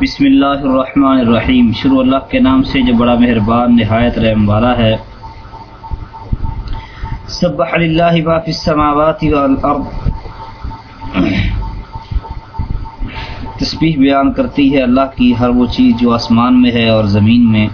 بسم اللہ الرحمن الرحیم۔ شروع اللہ کے نام سے جو بڑا مہربان نہایت رحم والا ہے۔ سبح للہ ما فی السماوات والارض۔ تسبیح بیان کرتی ہے اللہ کی ہر وہ چیز جو آسمان میں ہے اور زمین میں۔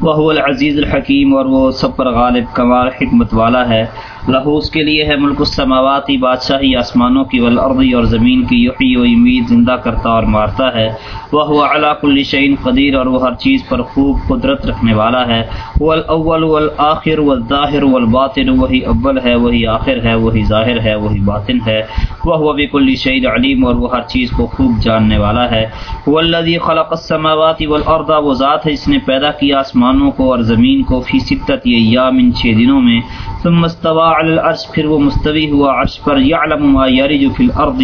وہ العزیز الحکیم اور وہ سب پر غالب، کمال، حکمت والا ہے۔ لہو اس کے لیے ہے ملک السماواتی بادشاہی آسمانوں کی والارضی اور زمین کی، یحیی و امید زندہ کرتا اور مارتا ہے۔ وہ ہوا علا کل شعین قدیر، اور وہ ہر چیز پر خوب قدرت رکھنے والا ہے۔ وہ الاول والآخر والظاہر والباطن، وہی اول ہے، وہی آخر ہے، وہی ظاہر ہے، وہی باطن ہے۔ وہ ہوا بکل شعید علیم، اور وہ ہر چیز کو خوب جاننے والا ہے۔ وہ اللہ خلق السماوات والارض، وہ ذات ہے جس نے پیدا کیا آسمانوں کو اور زمین کو فی ستت ایام ان چھ دنوں میں۔ ثم استوى على العرش، پھر وہ مستوی ہوا عرش پر، یعلم ما یرج فی الارض،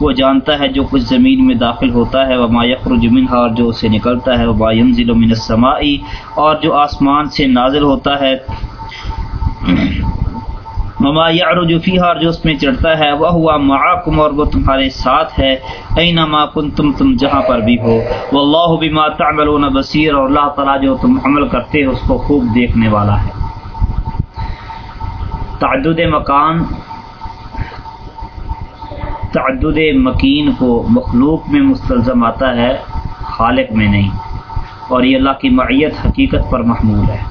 وہ جانتا ہے جو کچھ زمین میں داخل ہوتا ہے، وما یخرج منها اور جو اسے نکلتا ہے، وما ينزل من السماء، اور جو آسمان سے نازل ہوتا ہے مما یعرج فیہا، اور جو اس میں چڑھتا ہے وہ ہوا معاکم، اور وہ تمہارے ساتھ ہے، اینما کنتم، تم جہاں پر بھی ہو، واللہ بما تعملون بصیر، اور اللہ تعالی جو تم عمل کرتے ہو، اس کو خوب دیکھنے والا ہے۔ تعدد مکان، تعدد مکین کو مخلوق میں مستلزم آتا ہے، خالق میں نہیں۔ اور یہ اللہ کی معیت حقیقت پر محمول ہے۔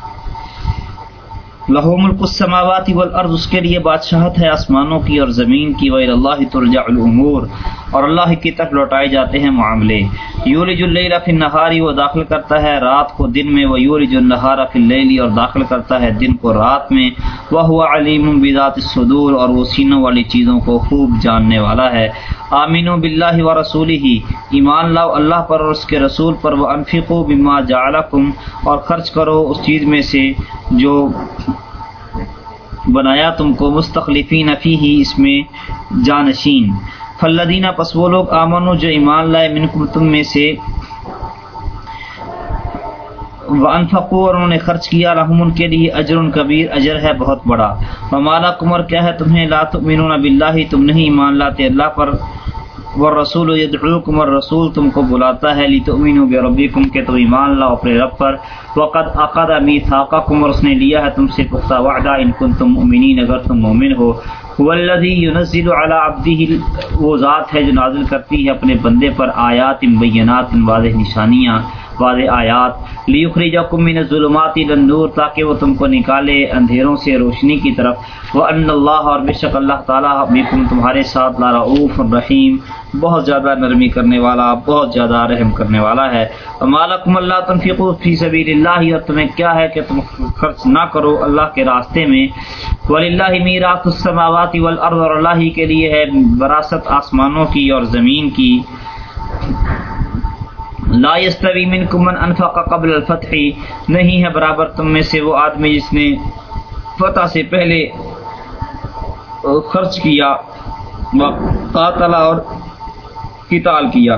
لہو ملک السماوات والارض، اس کے لیے بادشاہت ہے آسمانوں کی اور زمین کی۔ ویر اللہ ترجع الامور اور اللہ کی طرف لوٹائے جاتے ہیں معاملے۔ یولج اللیل فی النہاری وہ داخل کرتا ہے رات کو دن میں۔ وہ یولج النہار فی اللیل اور داخل کرتا ہے دن کو رات میں۔ وہ ہوا علیم بذات الصدور اور وہ سینوں والی چیزوں کو خوب جاننے والا ہے۔ آمین و بلّہ و رسول ہی ایمان لاؤ اللہ پر اور اس کے رسول پر۔ وہ انفق و بما جعلکم اور خرچ کرو اس چیز میں سے جو بنایا تم کو۔ مستخلفی نفی ہی اس میں جانشین۔ فلدینہ پس وہ لوگ آمن جو ایمان لائے، منکم، تم میں سے. انفقو اور انہوں نے خرچ کیا رحم ان کے لیے اجر کبیر اجر ہے بہت بڑا. مالا کمر کیا ہے تمہیں؟ لا تؤمنون باللہ تم نہیں ایمان لاتے اللہ پر. والرسول یدعوکم الرسول تم کو بلاتا ہے. لتؤمنوا بربکم کہ تم ایمان لاؤ اپنے رب پر. وقد عقد میثاقکم اور اس نے لیا ہے تم سے پختہ وعدہ. ان کنتم مؤمنین اگر تم مومن ہو. والذی ينزل علی عبده وہ ذات ہے جو نازل کرتی ہے اپنے بندے پر آیات مبینات واضح نشانیاں۔ واضح آیات۔ لیخرجکم من الظلمات الى النور تاکہ وہ تم کو نکالے اندھیروں سے روشنی کی طرف۔ وان اللہ اور بے شک اللہ تعالی بكم تمہارے ساتھ لا رؤوف الرحیم بہت زیادہ نرمی کرنے والا، بہت زیادہ رحم کرنے والا ہے۔ مالکم اللہ تنفقوا فی سبیل اللہ اور تمہیں کیا ہے کہ تم خرچ نہ کرو اللہ کے راستے میں۔ وللہ میراث السماوات والارض اور اللہ کے لیے ہے وراثت آسمانوں کی اور زمین کی۔ لا يستوي منكم من انفق قبل الفتح، نہیں ہے برابر تم میں سے وہ آدمی جس نے فتح سے پہلے خرچ کیا قاتل اور قتال کیا۔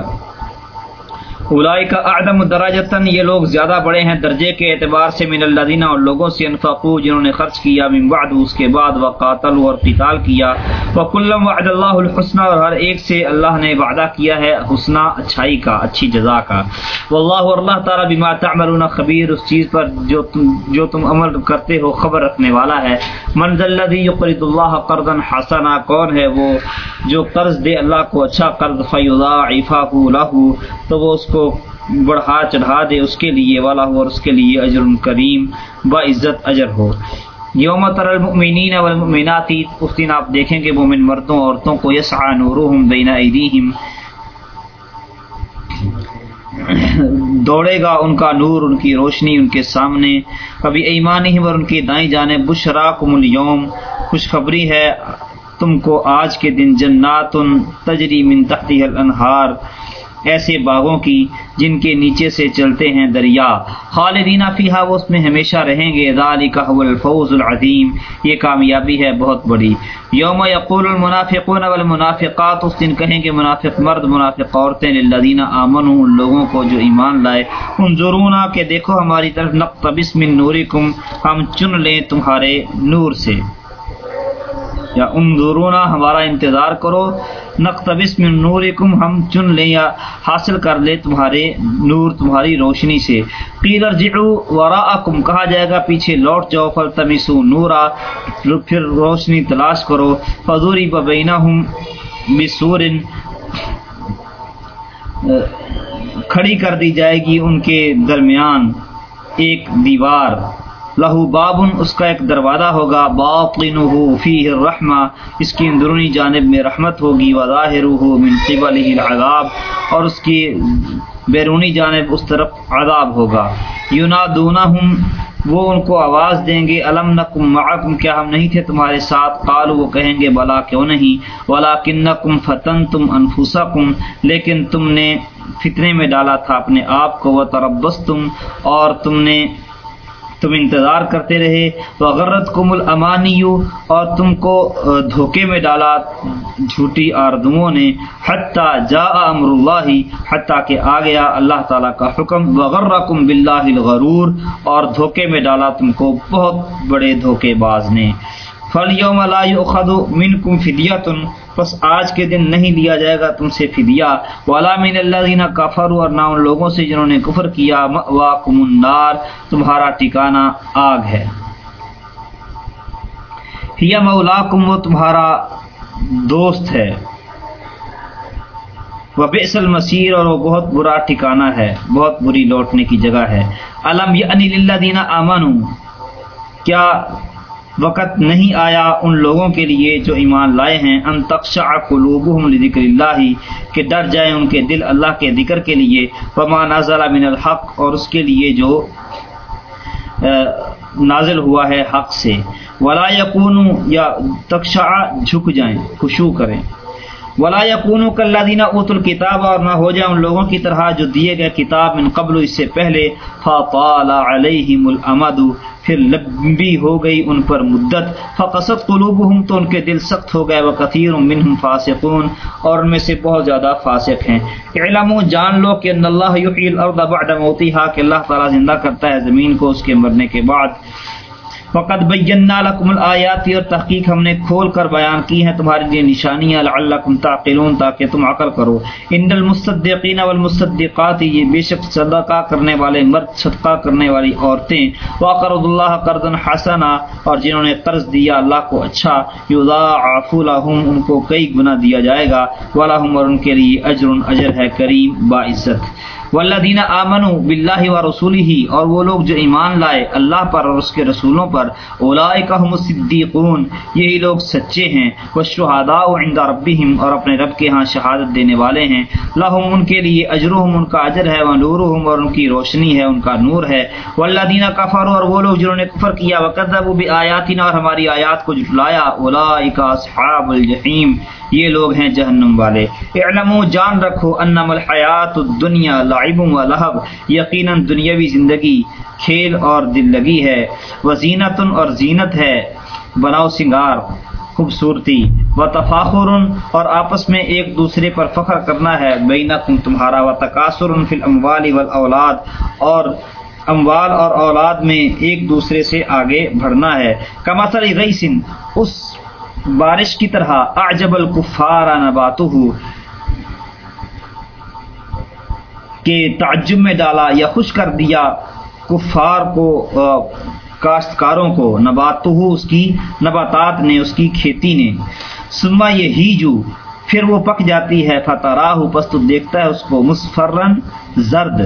اولائی کا اعدم دراجتن یہ لوگ زیادہ بڑے ہیں درجے کے اعتبار سے من اللہ اور لوگوں سے انفقو جنہوں نے خرچ کیا من بعد، اس کے بعد وہ قاتل اور قتال کیا۔ وہ کلم وعد اللہ الحسنہ اور ہر ایک سے اللہ نے وعدہ کیا ہے حسنہ، اچھائی کا، اچھی جزا کا۔ واللہ اور اللہ تعالیٰ بما تعملون خبیر، اس چیز پر جو تم جو تم عمل کرتے ہو خبر رکھنے والا ہے۔ منزل الذی یقرض اللہ قرضا حسنا، کون ہے وہ جو قرض دے اللہ کو؟ اچھا قرض، فیضاعفہ له تو وہ اس کو بڑھا چڑھا دے اس کے لیے، والا ہو اور اس کے لیے اجر کریم، با عزت اجر ہو۔ یوم تر المؤمنین والمؤمنات، اس دن آپ دیکھیں گے مومن مردوں عورتوں کو یسعا نورہم بین ایدیہم۔ دوڑے گا ان کا نور، ان کی روشنی، ان کے سامنے۔ کبھی ایمانہم، اور ان کی دائیں جانب بشراکم اليوم خوشخبری ہے تم کو، آج کے دن جنات تجری من تحتها الانہار۔ ایسے باغوں کی جن کے نیچے سے چلتے ہیں دریا۔ خالدینہ فیحا وہ اس میں ہمیشہ رہیں گے۔ ذالک هو الفوز العظیم۔ یہ کامیابی ہے بہت بڑی۔ یوم یقول المنافقون والمنافقات، اس دن کہیں گے منافق مرد، منافق عورتیں، للذین آمنوا ان لوگوں کو جو ایمان لائے۔ انظرونا کہ دیکھو ہماری طرف نقتبس من نورکم ہم چن لیں تمہارے نور سے۔ یا انظرونا ہمارا انتظار کرو۔ نقتبس من نورکم، ہم چن لیں یا حاصل کر لیں تمہارے نور، تمہاری روشنی سے۔ قیل ارجعوا وراءکم، کہا جائے گا، پیچھے لوٹ جاؤ۔ فلتمسوا نورا، پھر روشنی تلاش کرو۔ فضوری ببینہم بسور، کھڑی کر دی جائے گی ان کے درمیان۔ ایک دیوار۔ لہو بابن، اس کا ایک دروازہ ہوگا باطنہ فیہ الرحمہ، اس کی اندرونی جانب میں رحمت ہوگی وظاہرہ من قبلہ العذاب، اور اس کی بیرونی جانب اس طرف عذاب ہوگا۔ ینادونہم، وہ ان کو آواز دیں گے علم نکم معکم، کیا ہم نہیں تھے تمہارے ساتھ؟ قالو وہ کہیں گے، بلا کیوں نہیں؟ ولاکنکم فتنتم انفسکم، لیکن تم نے فتنے میں ڈالا تھا اپنے آپ کو وہ تربستم اور تم نے تم انتظار کرتے رہے وغرت کم الامانی اور تم کو دھوکے میں ڈالا جھوٹی آردموں نے حتیٰ جا امر اللہ حتیٰ کہ آ گیا اللہ تعالیٰ کا حکم وغرکم باللہ الغرور، اور دھوکے میں ڈالا تم کو بہت بڑے دھوکے باز نے۔ فل یوم اللہ منکم فدیتن بس آج کے دن نہیں لیا جائے گا تم سے فدیہ۔ والا من اللہ دینا اور نہ ان لوگوں سے جنہوں نے کفر کیا واقم النار۔ تمہارا ٹھکانہ آگ ہے۔ یا مولاکم وہ تمہارا دوست ہے۔ وہ بیس المسیر اور وہ بہت برا ٹھکانہ ہے، بہت بری لوٹنے کی جگہ ہے۔ علم یعنی اللہ دینا امن کیا وقت نہیں آیا ان لوگوں کے لیے جو ایمان لائے ہیں، ان تقشع قلوبهم لذکر اللہ، کہ ڈر جائیں ان کے دل اللہ کے ذکر کے لیے، وما نازل من الحق اور اس کے لیے جو نازل ہوا ہے حق سے۔ ولا یکون یا تقشع جھک جائیں، خشوع کریں۔ ولا یقون کلین اوت الکتاب، اور نہ ہو جائے ان لوگوں کی طرح جو دیے گئے کتاب من قبل اس سے پہلے، فطال علیہم الامد پھر لمبی ہو گئی ان پر مدت۔ فقصد قلوبہم تو ان کے دل سخت ہو گئے۔ وہ کثیر منہم فاسقون۔ اور ان میں سے بہت زیادہ فاسق ہیں۔ علمو جان لو کہ ان اللہ یحیی الارض بعد موتیہا کہ اللہ تعالی زندہ کرتا ہے زمین کو اس کے مرنے کے بعد۔ فقط بینا لکم الآیاتی اور تحقیق ہم نے کھول کر بیان کی ہیں تمہارے لیے نشانیاں لعلکم تعقلون تاکہ تم عقل کرو۔ ان المصدقین والمصدقات، یہ بے شک صدقہ کرنے والے، مرد صدقہ کرنے والی عورتیں۔ وقرض اللہ قرضا حسنا، اور جنہوں نے قرض دیا اللہ کو اچھا یضاعف لهم، ان کو کئی گنا دیا جائے گا۔ ولہم اور ان کے لیے اجر اجر ہے کریم، باعزت۔ والذین آمنوا باللہ و رسول ہی اور وہ لوگ جو ایمان لائے اللہ پر اور اس کے رسولوں پر اولئک هم الصدیقون، یہی لوگ سچے ہیں، والشہداء عند ربهم اور اپنے رب کے ہاں شہادت دینے والے ہیں۔ لهم ان کے لیے اجرهم ان کا اجر ہے ونورهم اور ان کی روشنی ہے، ان کا نور ہے۔ والذین کفروا، اور وہ لوگ جنہوں نے کفر کیا، وکذبوا بآیاتنا، اور ہماری آیات کو جھٹلایا اولئک اصحاب الجحیم۔ یہ لوگ ہیں جہنم والے۔ اعلمو جان رکھو انم الحیات الدنیا لعب و لہب، یقیناً دنیاوی زندگی، کھیل اور دل لگی ہے۔ وزینت اور زینت ہے۔ بناؤ سنگار، خوبصورتی و تفاخر اور آپس میں ایک دوسرے پر فخر کرنا ہے۔ بینکم تمہارا و تقاصر فی الاموال والاولاد، اور اموال اور اولاد میں ایک دوسرے سے آگے بڑھنا ہے۔ کمثل غیث اس بارش کی طرح اعجب الکفار نباتہ کہ تعجب میں ڈالا یا خوش کر دیا کفار کو کاشتکاروں کو نباتہ اس کی نباتات نے، اس کی کھیتی نے۔ سما یہ ہی جو پھر وہ پک جاتی ہے فتح پس تو دیکھتا ہے اس کو مصفرن زرد۔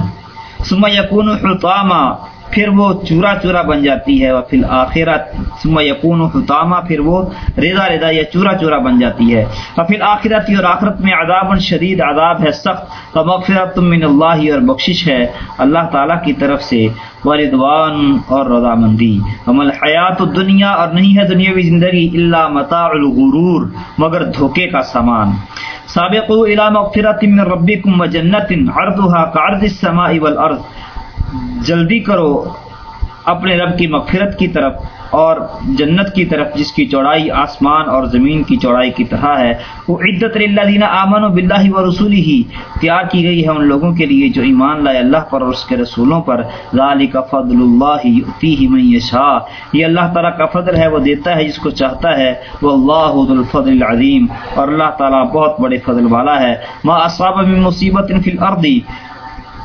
سما یقون حطامہ پھر وہ چورا چورا بن جاتی ہے اور پھر آخرت ثم یقون حتامہ پھر وہ ریزا ریزا یا چورا چورا بن جاتی ہے۔ اور پھر آخرت اور آخرت میں عذاب شدید عذاب ہے، سخت اور مغفرت من اللہ اور بخشش ہے اللہ تعالیٰ کی طرف سے۔ وردوان اور رضامندی۔ عمل حیات دنیا اور نہیں ہے دنیاوی زندگی اللہ متاع الغرور، مگر دھوکے کا سامان۔ سابقوا الى مغفرت من ربکم وجنت عرضها كعرض السماء والارض۔ جلدی کرو اپنے رب کی مغفرت کی طرف اور جنت کی طرف، جس کی چوڑائی آسمان اور زمین کی چوڑائی کی طرح ہے۔ وہ عدت اللہ امن و بلّہ و رسولی ہی تیار کی گئی ہے ان لوگوں کے لیے جو ایمان لائے اللہ پر اور اس کے رسولوں پر۔ ذالک فضل اللہ من یشاء یہ اللہ تعالیٰ کا فضل ہے، وہ دیتا ہے جس کو چاہتا ہے۔ وہ اللہ الفضل العظیم اور اللہ تعالیٰ بہت بڑے فضل والا ہے۔ ما اصاب من مصیبت فی الارض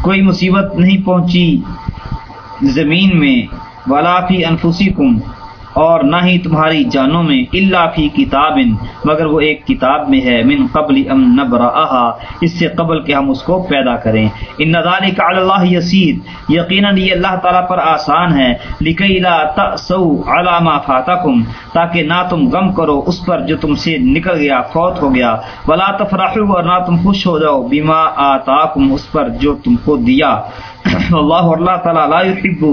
کوئی مصیبت نہیں پہنچی زمین میں ولا فی انفسکم اور نہ ہی تمہاری جانوں میں اللہ فی کتاب، مگر وہ ایک کتاب میں ہے، من قبل ام نبرا اس سے قبل کہ ہم اس کو پیدا کریں۔ ان نظال کا اللہ یسیر، یقیناً یہ اللہ تعالیٰ پر آسان ہے۔ لکیلا تسو علامہ فاتکم، تاکہ نہ تم غم کرو اس پر جو تم سے نکل گیا، فوت ہو گیا۔ ولا تفرح اور نہ تم خوش ہو جاؤ بیما آتاکم اس پر جو تم کو دیا۔ اللہ اللہ تعالیٰ لا يحب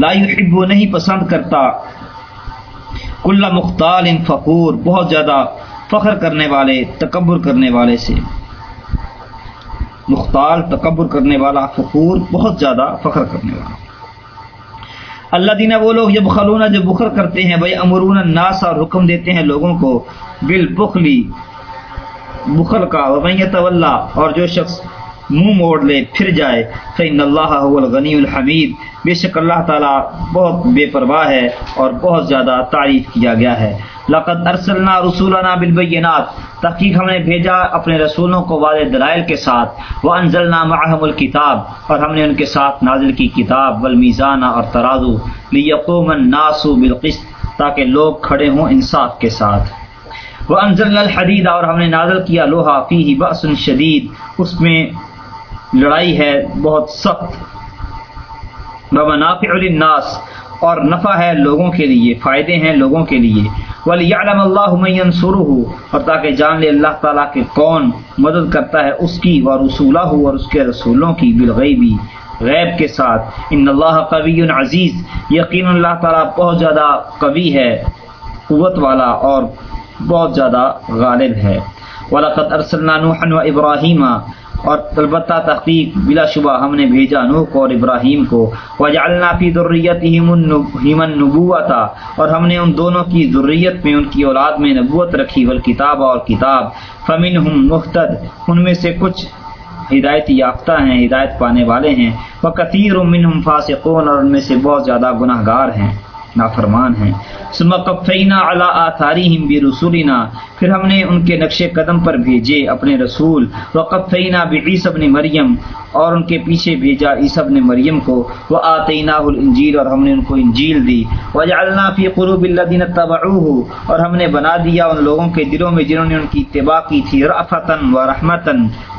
لا يحب نہیں پسند کرتا۔ کل مختال ان فخور، بہت زیادہ فخر کرنے والے، تکبر کرنے والے سے۔ مختال، تکبر کرنے والا، فخور، بہت زیادہ فخر کرنے والا۔ اللہ دینا وہ لوگ جب خلونا جب بخر کرتے ہیں بھائی امرون الناس، اور حکم دیتے ہیں لوگوں کو بالبخلی بخل کا وبیت اور جو شخص منہ موڑ لے، پھر جائے۔ فین اللہ الغنی الحمید بے شک اللہ تعالیٰ بہت بے پرواہ ہے اور بہت زیادہ تعریف کیا گیا ہے۔ لقد ارسلنا رسولنا بالبینات تحقیق ہم نے بھیجا اپنے رسولوں کو واضح دلائل کے ساتھ۔ وہ انزلنا معہم الکتاب اور ہم نے ان کے ساتھ نازل کی کتاب۔ والمیزان اور ترازو۔ لیقوم الناس بالقسط۔ تاکہ لوگ کھڑے ہوں انصاف کے ساتھ۔ وہ انزل الحدید اور ہم نے نازل کیا لوہا۔ فی بس شدید اس میں لڑائی ہے، بہت سخت۔ بابا منافع الناس اور نفع ہے لوگوں کے لیے، فائدے ہیں لوگوں کے لیے۔ ولیعلم اللہ من سرو اور تاکہ جان لے اللہ تعالیٰ کے کون مدد کرتا ہے اس کی و رسولہ ہو اور اس کے رسولوں کی بالغیبی غیب کے ساتھ۔ ان اللہ قوی عزیز یقین اللہ تعالیٰ بہت زیادہ قوی ہے، قوت والا اور بہت زیادہ غالب ہے۔ ولاقت ارسل نوحا و ابراہیم اور البتہ تحقیق بلا شبہ ہم نے بھیجا نوح کو اور ابراہیم کو۔ وجعلنا فی ذریتہم النبوۃ اور ہم نے ان دونوں کی ذریت میں ان کی اولاد میں نبوت رکھی والکتاب اور کتاب۔ فمنہم مختد ان میں سے کچھ ہدایت یافتہ ہیں، ہدایت پانے والے ہیں۔ وہ کثیر منہم فاسقون۔ اور ان میں سے بہت زیادہ گناہ گار ہیں۔ نافرمان ہیں. ثم قفینا علی آثارہم برسولنا. پھر ہم نے ان کے نقش قدم پر بھیجے اپنے رسول. وقفینا بعیسی ابن مریم. اور ان کے پیچھے بھیجا عیسی ابن مریم کو وآتیناہ الانجیل اور ہم نے ان کو انجیل دی۔ وجعلنا فی قلوب الذین تبعوه اور ہم نے بنا دیا ان لوگوں کے دلوں میں جنہوں نے ان کی اتباع کی تھی رأفتا ورحمتا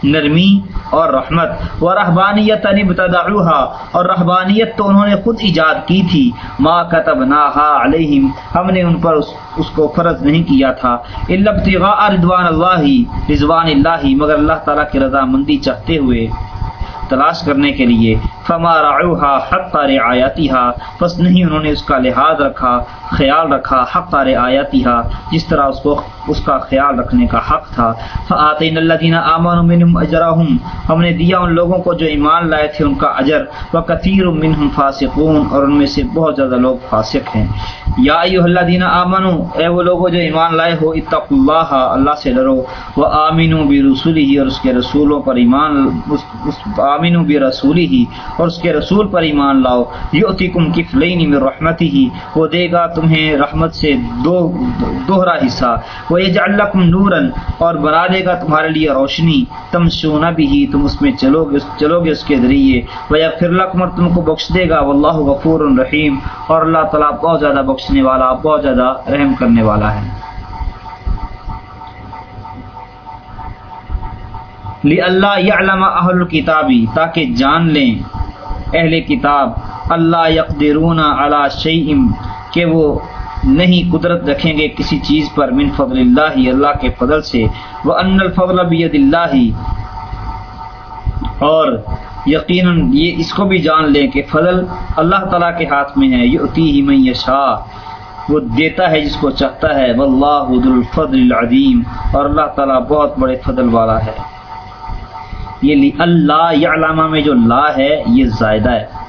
نرمی اور رحمت۔ ورہبانیت ابتدعوها اور رہبانیت تو انہوں نے خود ایجاد کی تھی۔ ما كتبناها علیہم ہم نے ان پر اس, اس کو فرض نہیں کیا تھا۔ الا ابتغاء رضوان اللہ رضوان اللہ مگر اللہ تعالیٰ کی رضا مندی چاہتے ہوئے۔ تلاش کرنے کے لیے، فما رعوها حق رعایتها پس نہیں انہوں نے اس کا لحاظ رکھا۔ خیال رکھا حق رعایتها جس طرح اس کو اس کا خیال رکھنے کا حق تھا۔ فآتین الذین آمنوا منهم اجرهم ہم نے دیا ان لوگوں کو جو ایمان لائے تھے ان کا اجر۔ وکثیر منهم فاسقون۔ اور ان میں سے بہت زیادہ لوگ فاسق ہیں۔ یا ایھا الذین آمنوا اے وہ لوگ جو ایمان لائے ہو اتقوا اللہ اللہ سے ڈرو۔ وآمنوا برسوله اور اس کے رسولوں پر ایمان اس, اس آمنوا برسوله اور اس کے رسول پر ایمان لاؤ۔ یؤتکم کفلین من رحمتہ وہ دے گا تمہیں رحمت سے دو دوہرا حصہ۔ وہ یجعل لکم نورا، اور بنا دے گا تمہارے لیے روشنی۔ تمشون بھی ہی تم اس میں چلو گے چلو گے اس کے ذریعے۔ ویغفر لکم اور تم کو بخش دے گا۔ واللہ غفور رحیم اور اللہ تعالیٰ بہت زیادہ بخشنے والا، بہت زیادہ رحم کرنے والا ہے۔ لی اللہ علامہ اہل کتابی تاکہ جان لیں۔ اہل کتاب، اللہ یقدرون علی شیئم کہ وہ نہیں قدرت رکھیں گے کسی چیز پر من فضل اللہ اللہ کے فضل سے۔ وہ ان الفضل بید اللہ اور یقیناً یہ اس کو بھی جان لیں کہ فضل اللہ تعالیٰ کے ہاتھ میں ہے۔ یؤتی ہی من یشاء۔ وہ دیتا ہے جس کو چاہتا ہے۔ واللہ ذو الفضل العظیم اور اللہ تعالیٰ بہت بڑے فضل والا ہے۔ یہ اللہ یا علامہ میں جو لا ہے، یہ زائدہ ہے۔